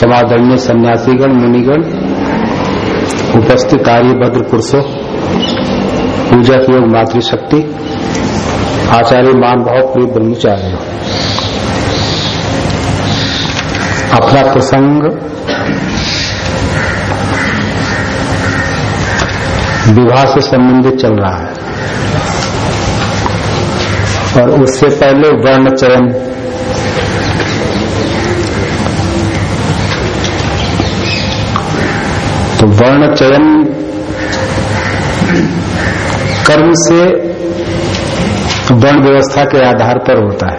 समादरणीय सन्यासीगण, मुनिगण, उपस्थित कार्य भद्र पुरुषों, पूजा की योग मातृशक्ति, आचार्य मान भाव प्रिय ब्रह्मचार्य अपना प्रसंग विवाह से संबंधित चल रहा है। और उससे पहले वर्ण चयन तो वर्ण चयन कर्म से वर्ण व्यवस्था के आधार पर होता है।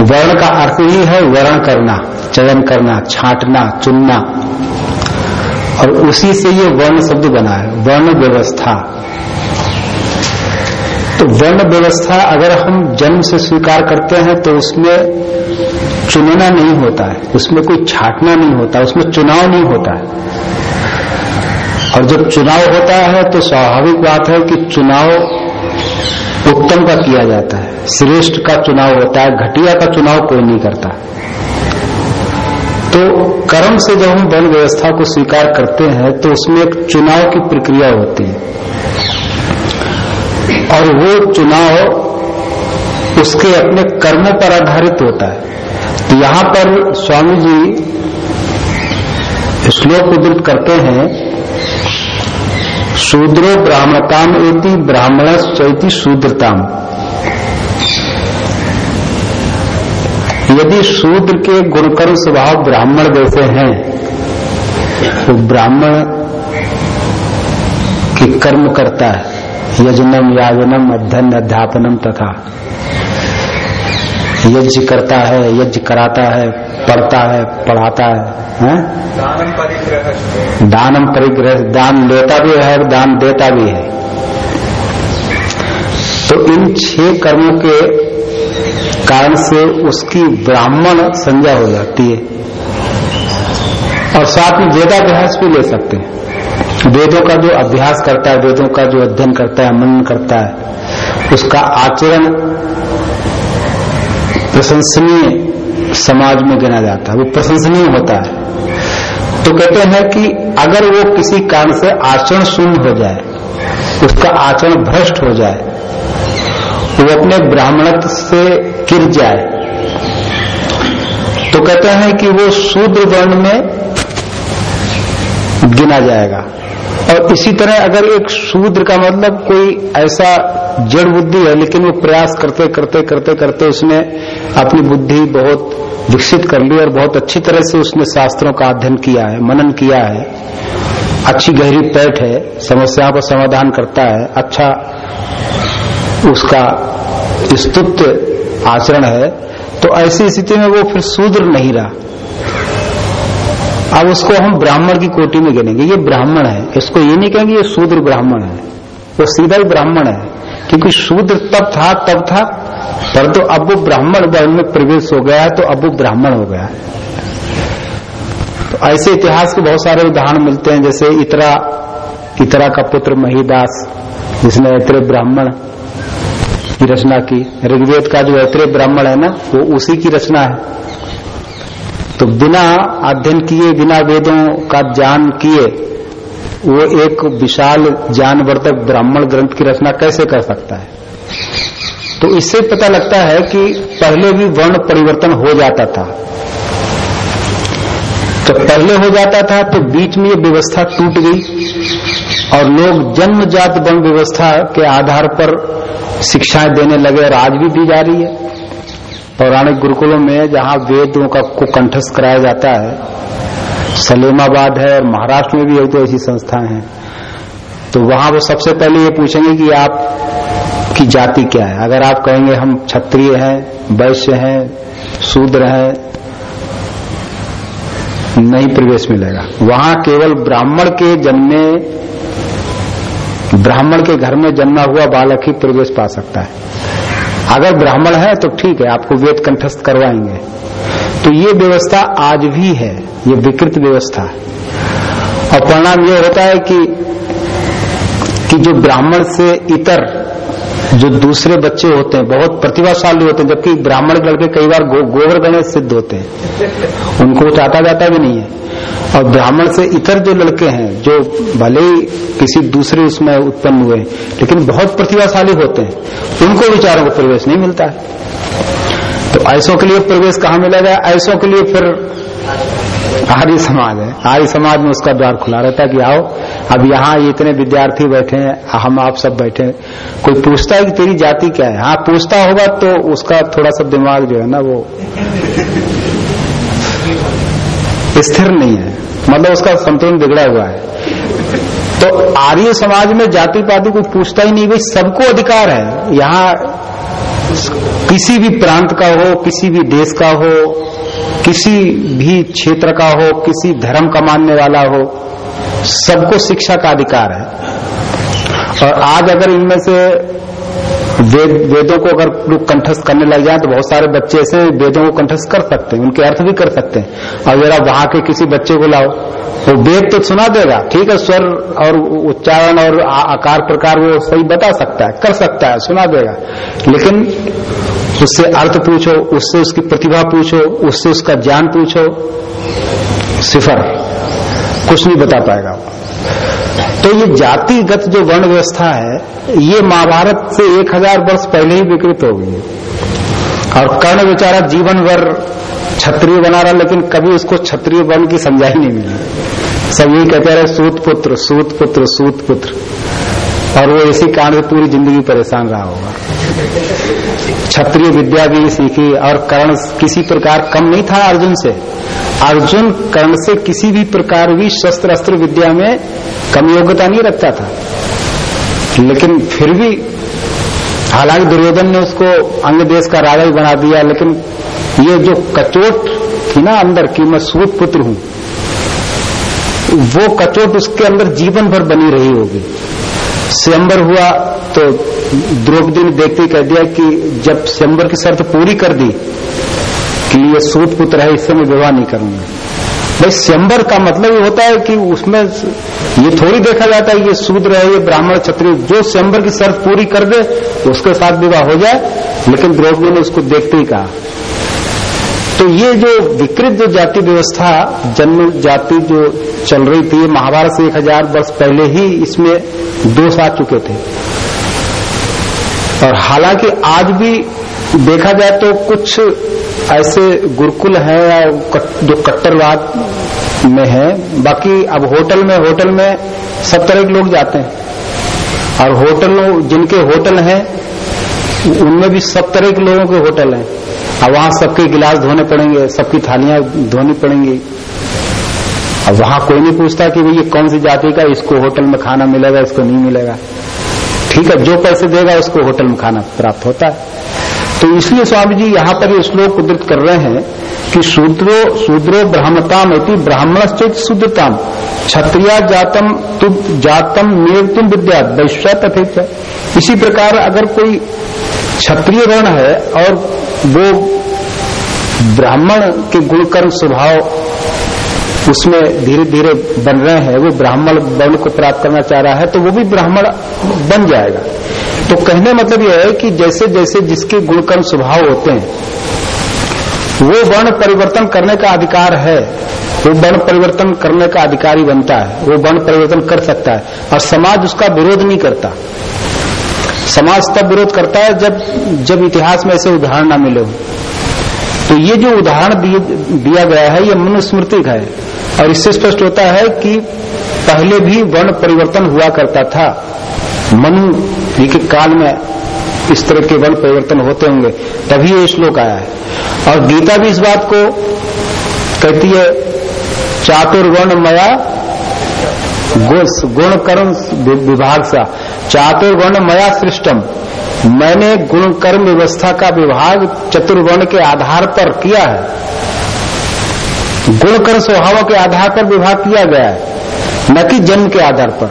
वर्ण का अर्थ ही है वर्ण करना, चयन करना, छांटना, चुनना। और उसी से ये वर्ण शब्द बना है, वर्ण व्यवस्था। तो वर्ण व्यवस्था अगर हम जन्म से स्वीकार करते हैं तो उसमें चुनना नहीं होता है। उसमें कोई छाटना नहीं होता, उसमें चुनाव नहीं होता है। और जब चुनाव होता है तो स्वाभाविक बात है कि चुनाव उत्तम का किया जाता है। श्रेष्ठ का चुनाव होता है, घटिया का चुनाव कोई नहीं करता। तो कर्म से जब हम वन व्यवस्था को स्वीकार करते हैं तो उसमें एक चुनाव की प्रक्रिया होती है। और वो चुनाव उसके अपने कर्मों पर आधारित होता है। तो यहाँ पर स्वामी जी श्लोक उद्धृत करते हैं, शूद्रो ब्राह्मणताम एति ब्राह्मण चैति शूद्रताम। यदि शूद्र के गुणकर्म स्वभाव ब्राह्मण जैसे हैं तो ब्राह्मण के कर्म करता है। यजनम, याजनम अध्ययन अध्यापनम तथा यज्ञ करता है यज्ञ कराता है पढ़ता है पढ़ाता है, है? दानम परिग्रह दानम परिग्रह दान लेता भी है और दान देता भी है। तो इन छह कर्मों के कारण से उसकी ब्राह्मण संज्ञा हो जाती है। और साथ में वेदाभ्यास भी ले सकते हैं। वेदों का जो अभ्यास करता है वेदों का जो अध्ययन करता है मनन करता है उसका आचरण प्रशंसनीय समाज में गिना जाता है, वो प्रशंसनीय होता है। तो कहते हैं कि अगर वो किसी कारण से आचरण शून्य हो जाए, उसका आचरण भ्रष्ट हो जाए, वो अपने ब्राह्मणत्व से गिर जाए तो कहते हैं कि वो शूद्र वर्ण में गिना जाएगा। और इसी तरह अगर एक शूद्र का मतलब कोई ऐसा जड़ बुद्धि है, लेकिन वो प्रयास करते करते करते करते उसने अपनी बुद्धि बहुत विकसित कर ली और बहुत अच्छी तरह से उसने शास्त्रों का अध्ययन किया है, मनन किया है। अच्छी गहरी पैठ है, समस्याओं का समाधान करता है अच्छा उसका स्तुत आचरण है तो ऐसी स्थिति में वो फिर शूद्र नहीं रहा। अब उसको हम ब्राह्मण की कोटि में गिनेंगे, ये ब्राह्मण है, इसको ये नहीं कहेंगे ये शूद्र ब्राह्मण है, वो सीधा ही ब्राह्मण है। क्योंकि शूद्र तब था तब था। परंतु तो अब वो ब्राह्मण वर्ण में प्रवेश हो गया है तो अब वो ब्राह्मण हो गया तो ऐसे इतिहास के बहुत सारे उदाहरण मिलते हैं, जैसे इतरा इतरा का पुत्र महिदास, जिसने इतरे ब्राह्मण की रचना की। ऋग्वेद का जो ऐतरे ब्राह्मण है ना, वो उसी की रचना है। तो बिना अध्ययन किए, बिना वेदों का ज्ञान किए वो एक विशाल ज्ञानवर्धक ब्राह्मण ग्रंथ की रचना कैसे कर सकता है? तो इससे पता लगता है कि पहले भी वर्ण परिवर्तन हो जाता था। जब पहले हो जाता था तो बीच में ये व्यवस्था टूट गई और लोग जन्मजात वर्ण व्यवस्था के आधार पर शिक्षाएँ देने लगे और आज भी दी जा रही है। पौराणिक गुरुकुलों में जहाँ वेदों का कंठस्थ कराया जाता है सलेमाबाद है और महाराष्ट्र में भी एक तो ऐसी संस्थाएँ हैं। तो वहाँ वो सबसे पहले ये पूछेंगे कि आप की जाति क्या है? अगर आप कहेंगे हम क्षत्रिय हैं, वैश्य हैं, शूद्र हैं, नहीं प्रवेश मिलेगा। वहाँ केवल ब्राह्मण के जन्मे, ब्राह्मण के घर में जन्मा हुआ बालक ही प्रवेश पा सकता है। अगर ब्राह्मण है तो ठीक है, आपको वेद कंठस्थ करवाएँगे। तो ये व्यवस्था आज भी है ये विकृत व्यवस्था और परिणाम ये होता है कि कि जो ब्राह्मण से इतर जो दूसरे बच्चे होते हैं बहुत प्रतिभाशाली होते हैं जबकि ब्राह्मण लड़के कई बार गो, गोबर गणेश सिद्ध होते हैं। उनको चाटा जाता भी नहीं है। और ब्राह्मण से इतर जो लड़के हैं जो भले ही किसी दूसरे उसमें उत्पन्न हुए लेकिन बहुत प्रतिभाशाली होते हैं उनको विचारों को प्रवेश नहीं मिलता। है तो ऐसों के लिए प्रवेश कहाँ मिलेगा ऐसों के लिए फिर आर्य समाज है। आर्य समाज में उसका द्वार खुला रहता है कि आओ, अब यहाँ इतने विद्यार्थी बैठे हैं, हम आप सब बैठे कोई पूछता है कि तेरी जाति क्या है? हाँ पूछता होगा तो उसका थोड़ा सा दिमाग जो है ना वो स्थिर नहीं है। मतलब उसका संतुलन बिगड़ा हुआ है। तो आर्य समाज में जाति पाति कुछ पूछता ही नहीं, भाई, सबको अधिकार है। यहाँ किसी भी प्रांत का हो, किसी भी देश का हो, किसी भी क्षेत्र का हो, किसी धर्म का मानने वाला हो, सबको शिक्षा का अधिकार है। और आज अगर इनमें से वेद, वेदों को अगर लोग कंठस्थ करने लग जाए तो बहुत सारे बच्चे ऐसे वेदों को कंठस्थ कर सकते हैं, उनके अर्थ भी कर सकते हैं। और जरा वहाँ के किसी बच्चे को लाओ। वो वेद तो सुना देगा, ठीक है, स्वर और उच्चारण और आकार प्रकार वो सही बता सकता है, कर सकता है, सुना देगा। लेकिन उससे अर्थ पूछो, उससे उसकी प्रतिभा पूछो, उससे उसका ज्ञान पूछो, सिफर, कुछ नहीं बता पाएगा तो ये जातिगत जो वर्ण व्यवस्था है, ये महाभारत से एक हज़ार वर्ष पहले ही विकृत हो गई और कर्ण बेचारा जीवन भर क्षत्रिय बना रहा, लेकिन कभी उसको क्षत्रिय वर्ण की समझाई नहीं मिली। सब यही कहते रहे सूत पुत्र सूत पुत्र सूत पुत्र। और वो इसी कारण से पूरी ज़िंदगी परेशान रहा होगा। क्षत्रिय विद्या भी सीखी और कर्ण किसी प्रकार कम नहीं था अर्जुन से। अर्जुन कर्ण से किसी भी प्रकार भी शस्त्र अस्त्र विद्या में कम योग्यता नहीं रखता था। लेकिन फिर भी हालाँकि दुर्योधन ने उसको अंग देश का राजा ही बना दिया, लेकिन ये जो कचोट थी ना अंदर की मैं सूत पुत्र हूँ, वो कचोट उसके अंदर जीवन भर बनी रही होगी। स्वयंवर हुआ तो द्रौपदी ने देखते कह दिया कि जब स्वयंवर की शर्त पूरी कर दी, कि ये सूत पुत्र है, इससे मैं विवाह नहीं करूँगा। भाई स्वयंवर का मतलब ये होता है कि उसमें ये थोड़ी देखा जाता है, ये शूद्र है ये ब्राह्मण क्षत्रिय, जो स्वयंवर की शर्त पूरी कर दे, उसके साथ विवाह हो जाए। लेकिन द्रौपदी ने उसको देखते ही कहा। तो ये जो विकृत जो जाति व्यवस्था, जन्म जाति जो चल रही थी। महाभारत से एक हज़ार वर्ष पहले ही इसमें दोष आ चुके थे। और हालाँकि आज भी देखा जाए तो कुछ ऐसे गुरुकुल हैं या जो कट्टरवाद में है। बाकी अब होटल में होटल में सब तरह के लोग जाते हैं। और होटल, जिनके होटल हैं, उनमें भी सब तरह के लोगों के होटल हैं। और वहाँ सबके गिलास धोने पड़ेंगे, सबकी थालियाँ धोनी पड़ेंगी। अब वहाँ कोई नहीं पूछता कि भाई ये कौन सी जाति का इसको होटल में खाना मिलेगा, इसको नहीं मिलेगा। ठीक है, जो पैसे देगा उसको होटल में खाना प्राप्त होता है। तो इसलिए स्वामी जी यहाँ पर ये श्लोक उदृत कर रहे हैं कि शूद्रो शूद्रो ब्राह्मताम अति ब्राह्मणश्चित शुद्धताम। क्षत्रिया जातम तुम जातम नेव तुम विद्या वैश्य तथे इसी प्रकार अगर कोई क्षत्रिय वर्ण है और वो ब्राह्मण के गुणकर्म स्वभाव उसमें धीरे धीरे बन रहे हैं, वो ब्राह्मण वर्ण को प्राप्त करना चाह रहा है तो वो भी ब्राह्मण बन जाएगा। तो कहने मतलब यह है कि जैसे जैसे जिसके गुणकर्म स्वभाव होते हैं, वो वर्ण परिवर्तन करने का अधिकार है, वो वर्ण परिवर्तन करने का अधिकारी बनता है, वो वर्ण परिवर्तन कर सकता है, और समाज उसका विरोध नहीं करता। समाज तब विरोध करता है जब जब इतिहास में ऐसे उदाहरण न मिले हो। तो ये जो उदाहरण दिया गया है, ये मनुस्मृति का है। और इससे स्पष्ट होता है कि पहले भी वर्ण परिवर्तन हुआ करता था। मनु जी के काल में इस तरह के वर्ण परिवर्तन होते होंगे, तभी ये श्लोक आया है। और गीता भी इस बात को कहती है चातुर्वर्ण मया गुण कर्म विभाग सा। चातुर्वर्ण मया सृष्टम मैंने गुण कर्म व्यवस्था का विभाग चतुर्वर्ण के आधार पर किया है। गुण कर्म स्वभाव के आधार पर विभाग किया गया है, न कि जन्म के आधार पर।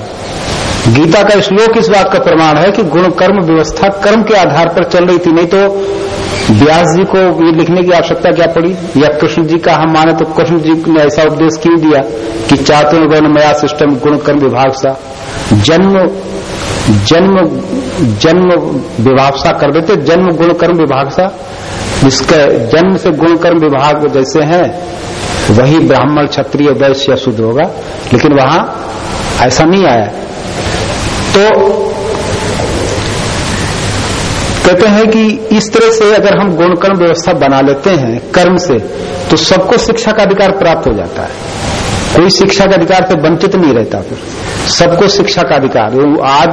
गीता का श्लोक इस बात का प्रमाण है कि गुण कर्म व्यवस्था कर्म के आधार पर चल रही थी, नहीं तो व्यास जी को ये लिखने की आवश्यकता क्या पड़ी? या कृष्ण जी का हम माने तो कृष्ण जी ने ऐसा उपदेश क्यों दिया कि चातुर्गुण मया सिस्टम गुण कर्म विभाग सा? जन्म जन्म जन्म विभाषा कर देते, जन्म गुण कर्म विभाषा जिसके जन्म से गुण कर्म विभाग जैसे हैं, वही ब्राह्मण, क्षत्रिय, वैश्य शुद्ध होगा। लेकिन वहाँ ऐसा नहीं आया। तो कहते हैं कि इस तरह से अगर हम गुण कर्म व्यवस्था बना लेते हैं कर्म से तो सबको शिक्षा का अधिकार प्राप्त हो जाता है। कोई शिक्षा का अधिकार से वंचित नहीं रहता फिर। सबको शिक्षा का अधिकार। आज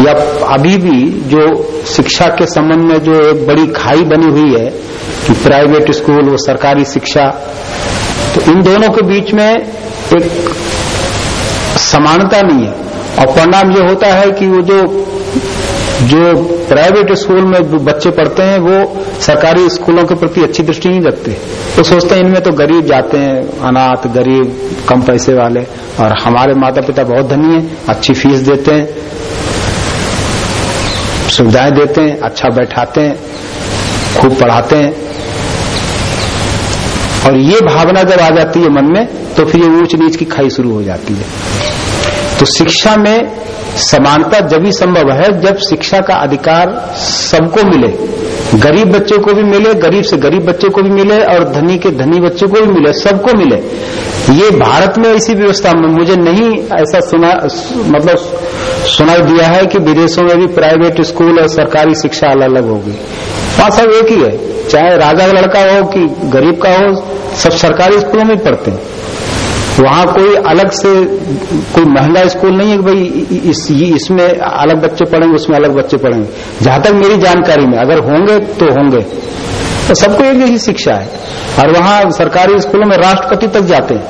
या अभी भी जो शिक्षा के संबंध में जो एक बड़ी खाई बनी हुई है कि प्राइवेट स्कूल वो सरकारी शिक्षा तो इन दोनों के बीच में एक समानता नहीं है। और परिणाम ये होता है कि वो जो जो प्राइवेट स्कूल में बच्चे पढ़ते हैं, वो सरकारी स्कूलों के प्रति अच्छी दृष्टि नहीं रखते। वो सोचते हैं, इनमें तो गरीब जाते हैं, अनाथ, गरीब, कम पैसे वाले। और हमारे माता पिता बहुत धनी है, अच्छी फ़ीस देते हैं, सुविधाएँ देते हैं अच्छा बैठाते हैं, खूब पढ़ाते हैं। और ये भावना जब आ जाती है मन में तो फिर ये ऊंच नीच की खाई शुरू हो जाती है। तो शिक्षा में समानता जब ही संभव है, जब शिक्षा का अधिकार सबको मिले। गरीब बच्चे को भी मिले, गरीब से गरीब बच्चे को भी मिले और धनी के धनी बच्चे को भी मिले, सबको मिले। ये भारत में ऐसी व्यवस्था में मुझे नहीं ऐसा सुना मतलब सुनाई दिया है कि विदेशों में भी प्राइवेट स्कूल और सरकारी शिक्षा अलग अलग होगी। वहाँ सब एक ही है, चाहे राजा का लड़का हो कि गरीब का हो, सब सरकारी स्कूलों में पढ़ते हैं। वहाँ कोई अलग से, कोई महिला स्कूल नहीं है कि भाई इस इसमें अलग बच्चे पढ़ेंगे, उसमें अलग बच्चे पढ़ेंगे। जहाँ तक मेरी जानकारी में, अगर होंगे तो होंगे। तो सबको एक ही शिक्षा है। और वहाँ सरकारी स्कूलों में राष्ट्रपति तक जाते हैं।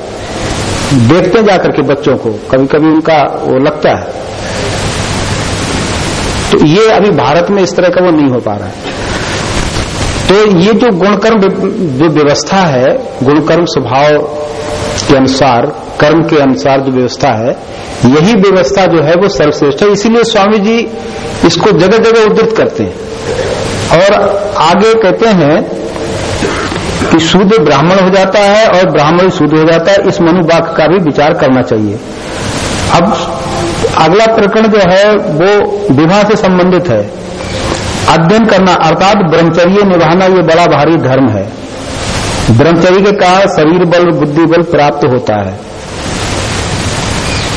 देखते जाकर के बच्चों को कभी कभी उनका वो लगता है। तो ये अभी भारत में इस तरह का वो नहीं हो पा रहा है। तो ये जो गुणकर्म जो व्यवस्था है, गुणकर्म स्वभाव के अनुसार, कर्म के अनुसार जो व्यवस्था है, यही व्यवस्था जो है वो सर्वश्रेष्ठ है। इसीलिए स्वामी जी इसको जगह जगह उद्धृत करते हैं। और आगे कहते हैं कि शुद्ध ब्राह्मण हो जाता है और ब्राह्मण शुद्ध हो जाता है, इस मनुवाक्य का भी विचार करना चाहिए। अब अगला प्रकरण जो है वो विवाह से संबंधित है। अध्ययन करना, अर्थात ब्रह्मचर्य निभाना, ये बड़ा भारी धर्म है। ब्रह्मचर्य के कारण शरीर बल, बुद्धि बल प्राप्त होता है।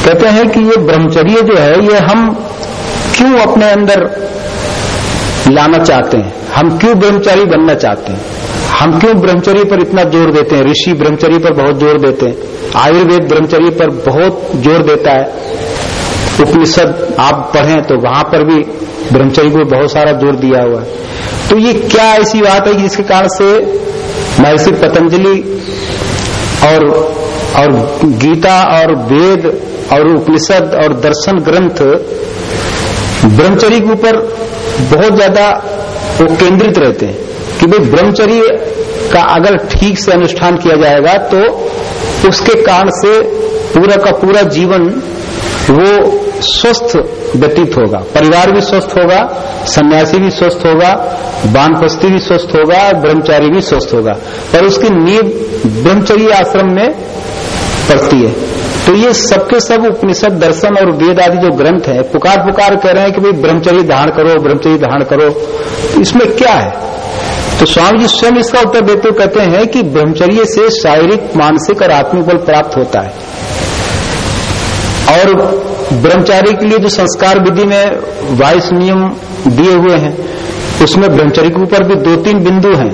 कहते हैं कि ये ब्रह्मचर्य जो है, ये हम क्यों अपने अंदर लाना चाहते हैं? हम क्यों ब्रह्मचारी बनना चाहते हैं? हम क्यों ब्रह्मचर्य पर इतना ज़ोर देते हैं? ऋषि ब्रह्मचर्य पर बहुत ज़ोर देते हैं। आयुर्वेद ब्रह्मचर्य पर बहुत ज़ोर देता है। उपनिषद आप पढ़ें तो वहाँ पर भी ब्रह्मचर्य को बहुत सारा ज़ोर दिया हुआ है। तो ये क्या ऐसी बात है जिसके कारण से महर्षि पतंजलि और और गीता और वेद और उपनिषद और दर्शन ग्रंथ ब्रह्मचर्य के ऊपर बहुत ज़्यादा वो केंद्रित रहते हैं कि भाई ब्रह्मचर्य का अगर ठीक से अनुष्ठान किया जाएगा तो उसके कारण से पूरा का पूरा जीवन वो स्वस्थ व्यतीत होगा। परिवार भी स्वस्थ होगा, सन्यासी भी स्वस्थ होगा बानपस्ती भी स्वस्थ होगा, ब्रह्मचारी भी स्वस्थ होगा। पर उसकी नींव ब्रह्मचर्य आश्रम में पड़ती है। तो ये सबके सब उपनिषद, दर्शन और वेद आदि जो ग्रंथ है पुकार पुकार कह रहे हैं कि भाई ब्रह्मचर्य धारण करो, ब्रह्मचर्य धारण करो। इसमें क्या है? तो स्वामी जी स्वयं इसका उत्तर देते हुए कहते हैं कि ब्रह्मचर्य से शारीरिक, मानसिक और आत्मिक बल प्राप्त होता है। और ब्रह्मचारी के लिए जो संस्कार विधि में वाइस नियम दिए हुए हैं, उसमें ब्रह्मचर्य के ऊपर भी दो तीन बिंदु हैं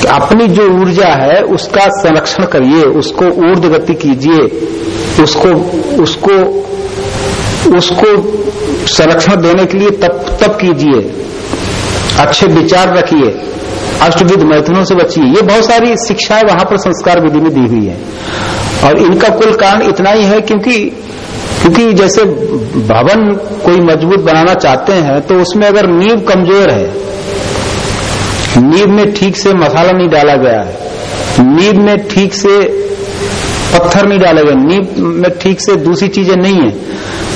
कि अपनी जो ऊर्जा है, उसका संरक्षण करिए, उसको ऊर्ध गति कीजिए, उसको उसको उसको संरक्षण देने के लिए तप तप कीजिए, अच्छे विचार रखिए अष्टविध मैथुनों से बचिए। ये बहुत सारी शिक्षाएँ वहाँ पर संस्कार विधि में दी हुई है। और इनका कुल कारण इतना ही है क्योंकि क्योंकि जैसे भवन कोई मज़बूत बनाना चाहते हैं तो उसमें अगर नींव कमज़ोर है, नींव में ठीक से मसाला नहीं डाला गया है, नींव में ठीक से पत्थर नहीं डाला गया नींव में ठीक से दूसरी चीज़ें नहीं है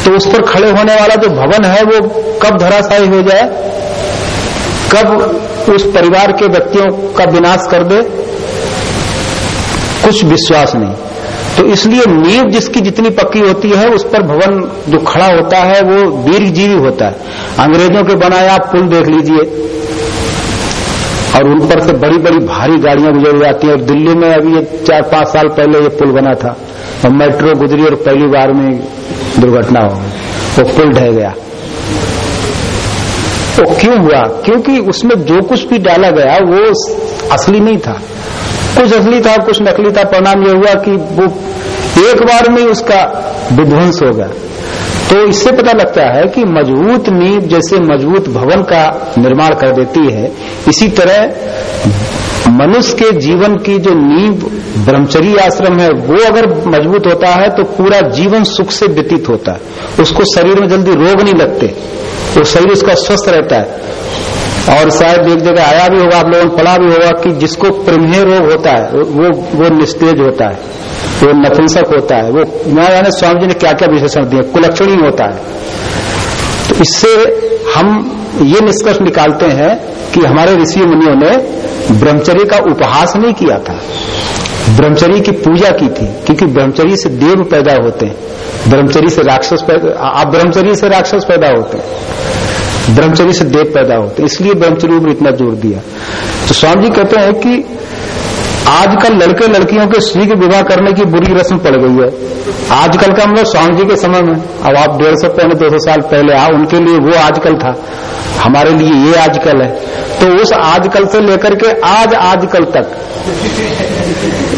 तो उस पर खड़े होने वाला जो भवन है, वो कब धराशायी हो जाए? कब उस परिवार के व्यक्तियों का विनाश कर दे? कुछ विश्वास नहीं। तो इसलिए नींव जिसकी जितनी पक्की होती है, उस पर भवन जो खड़ा होता है, वो दीर्घजीवी होता है। अंग्रेज़ों के बनाया आप पुल देख लीजिए। और उन पर से बड़ी बड़ी भारी गाड़ियाँ गुजर जाती हैं। और दिल्ली में अभी चार पाँच साल पहले ये पुल बना था। और मेट्रो गुजरी और पहली बार में दुर्घटना हो गई। वो पुल ढह गया। तो क्यों हुआ? क्योंकि उसमें जो कुछ भी डाला गया, वो असली नहीं था। कुछ असली था, कुछ नकली था। परिणाम यह हुआ कि वो एक बार में उसका विध्वंस होगा। तो इससे पता लगता है कि मज़बूत नींव जैसे मज़बूत भवन का निर्माण कर देती है। इसी तरह मनुष्य के जीवन की जो नींव ब्रह्मचरी आश्रम है, वो अगर मज़बूत होता है तो पूरा जीवन सुख से व्यतीत होता है। उसको शरीर में जल्दी रोग नहीं लगते। वो शरीर उसका स्वस्थ रहता है। और शायद एक जगह आया भी होगा, आप लोगों ने पढ़ा भी होगा कि जिसको प्रमेह रोग होता है, वो वो निस्तेज होता है। वो नपुंसक होता है। वो न जाने स्वामी जी ने क्या क्या विशेषण दिए? कुलक्षणी होता है। तो इससे हम ये निष्कर्ष निकालते हैं कि हमारे ऋषि मुनियों ने ब्रह्मचर्य का उपहास नहीं किया था। ब्रह्मचर्य की पूजा की थी, क्योंकि ब्रह्मचर्य से देव पैदा होते हैं। ब्रह्मचर्य से राक्षस पैदा, आप ब्रह्मचर्य से राक्षस पैदा होते हैं। ब्रह्मचर्य से देव पैदा होते हैं। इसलिए ब्रह्मचर्य पर इतना ज़ोर दिया। तो स्वामी जी कहते हैं कि आजकल लड़के लड़कियों के शीघ्र विवाह करने की बुरी रस्म पड़ गई है। आजकल का हम लोग स्वामी जी के समय में, अब आप डेढ़ सौ पौने दो सौ साल पहले आ उनके लिए वो आजकल था। हमारे लिए ये आजकल है। तो उस आजकल से लेकर के आज आजकल तक,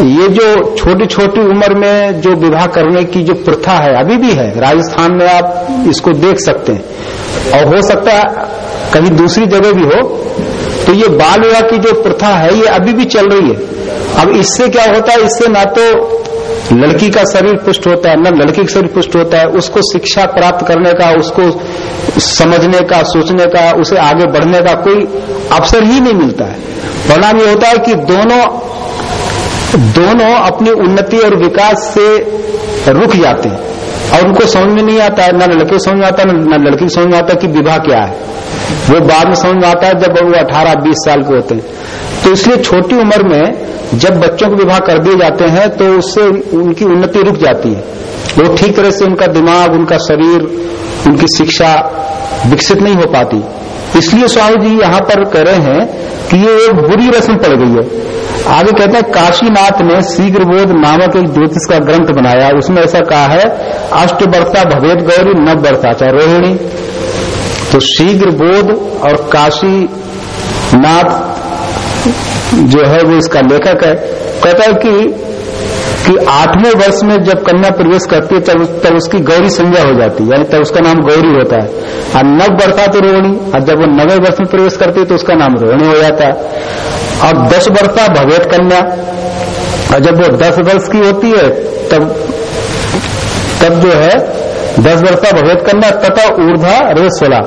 ये जो छोटी छोटी उम्र में जो विवाह करने की जो प्रथा है, अभी भी है। राजस्थान में आप इसको देख सकते हैं। और हो सकता है कहीं दूसरी जगह भी हो। तो ये बाल विवाह की जो प्रथा है, ये अभी भी चल रही है। अब इससे क्या होता है? इससे ना तो लड़की का शरीर पुष्ट होता है, न लड़की का शरीर पुष्ट होता है। उसको शिक्षा प्राप्त करने का, उसको समझने का, सोचने का, उसे आगे बढ़ने का कोई अवसर ही नहीं मिलता है। परिणाम ये होता है कि दोनों दोनों अपनी उन्नति और विकास से रुक जाते हैं। और उनको समझ में नहीं आता है, न लड़के समझ में आता है, न लड़की समझ में आता है कि विवाह क्या है। वो बाद में समझ में आता है जब वो अठारह, बीस साल के होते हैं। तो इसलिए छोटी उम्र में जब बच्चों को विवाह कर दिए जाते हैं तो उससे उनकी उन्नति रुक जाती है। वो ठीक तरह से उनका दिमाग, उनका शरीर, उनकी शिक्षा विकसित नहीं हो पाती। इसलिए स्वामी जी यहाँ पर कह रहे हैं कि ये एक बुरी रस्म पड़ गई है। आगे कहते हैं, काशीनाथ ने शीघ्र बोध नामक एक ज्योतिष का ग्रंथ बनाया। उसमें ऐसा कहा है अष्ट वर्षा भवेद गौरी नव वर्षाचा रोहिणी। तो शीघ्र बोध और काशी नाथ जो है वो इसका लेखक है, कहता है कि कि आठवें वर्ष में जब कन्या प्रवेश करती है, तब तब उसकी गौरी संज्ञा हो जाती है, यानी तब उसका नाम गौरी होता है। और नव वर्षा तो रोहिणी, और जब वो नवे वर्ष में प्रवेश करती है तो उसका नाम रोहिणी हो जाता है। और दस वर्षा भगवत कन्या, और जब वो दस वर्ष की होती है, तब तब जो है, दस वर्षा भगवत कन्या तथा ऊर्धा रेसोला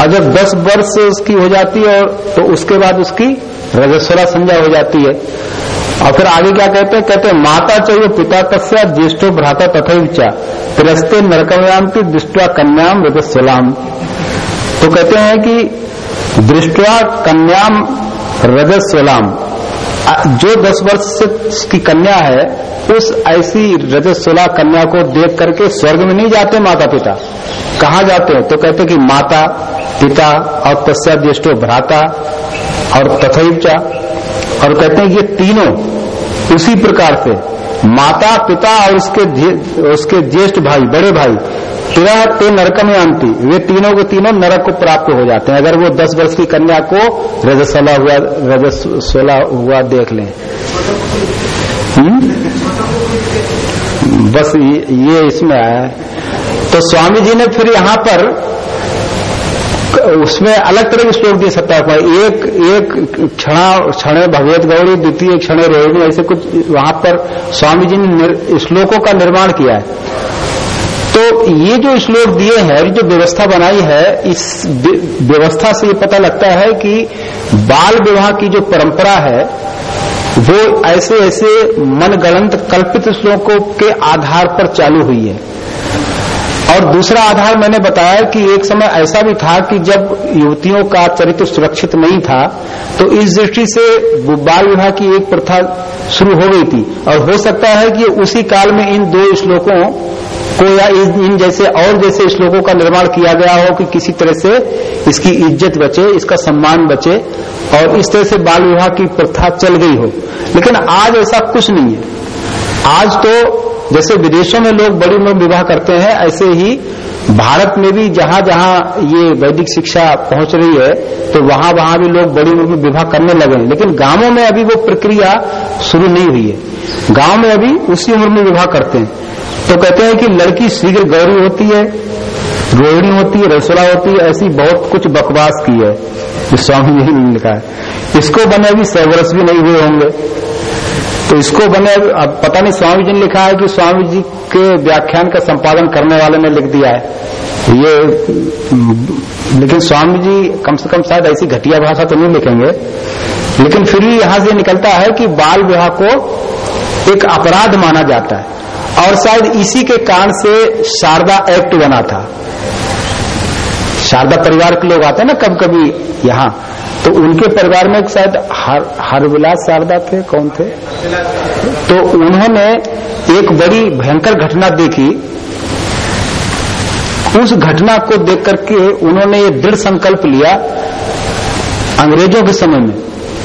और जब दस वर्ष उसकी हो जाती है तो उसके बाद उसकी रजस्वला संज्ञा हो जाती है। और फिर आगे क्या कहते हैं? कहते हैं, माता चाहिए पिता तस्या ज्येष्ठो भ्राता तथा विचा तिरस्ते की दृष्टवा कन्याम रजस्वलाम तो कहते हैं कि दृष्टवा कन्याम रजस्वलाम जो दस वर्ष की कन्या है, उस ऐसी रजस्वला कन्या को देख करके स्वर्ग में नहीं जाते माता पिता कहा जाते हैं? तो कहते कि माता, पिता और तस्या ज्येष्ठो भ्राता और तथैचा और कहते हैं ये तीनों उसी प्रकार से माता पिता और उसके उसके ज्येष्ठ भाई बड़े भाई तेरा ते नरक में आंती वे तीनों के तीनों नरक को प्राप्त हो जाते हैं। अगर वो दस वर्ष की कन्या को रजस्वला हुआ रजस्वला हुआ देख लें। हुँ? बस ये, ये इसमें आया है। तो स्वामी जी ने फिर यहाँ पर उसमें अलग तरह के श्लोक दिए सकता है एक एक क्षण क्षण भगवत गौरी, द्वितीय क्षण रोहिणी ऐसे कुछ वहाँ पर स्वामी जी ने श्लोकों का निर्माण किया है। तो ये जो श्लोक दिए हैं, जो व्यवस्था बनाई है, इस व्यवस्था से ये पता लगता है कि बाल विवाह की जो परंपरा है, वो ऐसे ऐसे मनगणंत कल्पित श्लोकों के आधार पर चालू हुई है। और दूसरा आधार मैंने बताया कि एक समय ऐसा भी था कि जब युवतियों का चरित्र सुरक्षित नहीं था तो इस दृष्टि से बाल विवाह की एक प्रथा शुरू हो गई थी। और हो सकता है कि उसी काल में इन दो श्लोकों को या इन जैसे और जैसे श्लोकों का निर्माण किया गया हो कि किसी तरह से इसकी इज़्ज़त बचे, इसका सम्मान बचे और इस तरह से बाल विवाह की प्रथा चल गई हो। लेकिन आज ऐसा कुछ नहीं है। आज तो जैसे विदेशों में लोग बड़ी उम्र विवाह करते हैं, ऐसे ही भारत में भी जहाँ जहाँ ये वैदिक शिक्षा पहुँच रही है तो वहाँ वहाँ भी लोग बड़ी उम्र में विवाह करने लगे हैं। लेकिन गाँवों में अभी वो प्रक्रिया शुरू नहीं हुई है। गाँव में अभी उसी उम्र में विवाह करते हैं। तो कहते हैं कि लड़की शीघ्र गौरी होती है, रोहिणी होती है, रसोड़ा होती है, ऐसी बहुत कुछ बकवास की है। स्वामी जी ने लिखा है। इसको बने अभी सौ वर्ष भी नहीं हुए होंगे। तो इसको बने पता नहीं स्वामी जी ने लिखा है कि स्वामी जी के व्याख्यान का संपादन करने वाले ने लिख दिया है। ये, लेकिन स्वामी जी कम से कम शायद ऐसी घटिया भाषा तो नहीं लिखेंगे। लेकिन फिर भी यहाँ से निकलता है कि बाल विवाह को एक अपराध माना जाता है। और शायद इसी के कारण से शारदा एक्ट बना था। शारदा परिवार के लोग आते हैं ना कभी कभी यहाँ। तो उनके परिवार में शायद हर हरविलास शारदा थे, कौन थे? तो उन्होंने एक बड़ी भयंकर घटना देखी। उस घटना को देख करके उन्होंने ये दृढ़ संकल्प लिया अंग्रेज़ों के समय में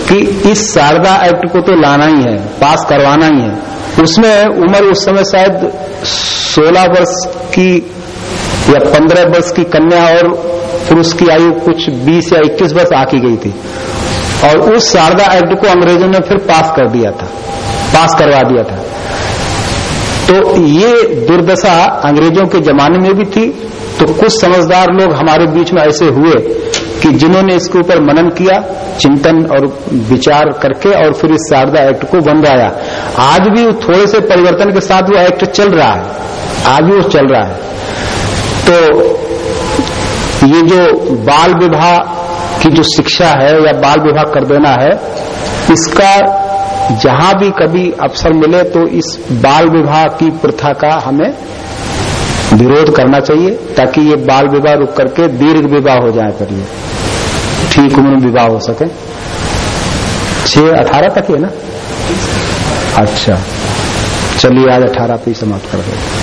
कि इस शारदा एक्ट को तो लाना ही है, पास करवाना ही है। उसमें उम्र उस समय शायद 16 वर्ष की या 15 वर्ष की कन्या और पुरुष की आयु कुछ 20 या 21 वर्ष आकी गई थी। और उस शारदा एक्ट को अंग्रेज़ों ने फिर पास कर दिया था, पास करवा दिया था। तो ये दुर्दशा अंग्रेज़ों के जमाने में भी थी। तो कुछ समझदार लोग हमारे बीच में ऐसे हुए कि जिन्होंने इसके ऊपर मनन किया, चिंतन और विचार करके और फिर इस शारदा एक्ट को बनवाया। आज भी थोड़े से परिवर्तन के साथ वो एक्ट चल रहा है। आज भी वो चल रहा है। तो ये जो बाल विवाह की जो शिक्षा है या बाल विवाह कर देना है, इसका जहाँ भी कभी अवसर मिले तो इस बाल विवाह की प्रथा का हमें विरोध करना चाहिए, ताकि ये बाल विवाह रुक करके दीर्घ विवाह हो जाए करिए ठीक उम्र विवाह हो सके। छह, अठारह तक है ना? अच्छा। चलिए, आज अठारह पे समाप्त कर दो